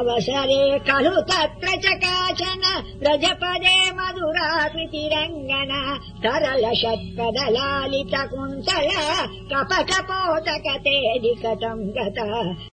अवसरे खलु तत्र च काचन व्रजपदे मधुराकृतिरङ्गना तरल षट्पदलालित दलालितकुन्तल कप गता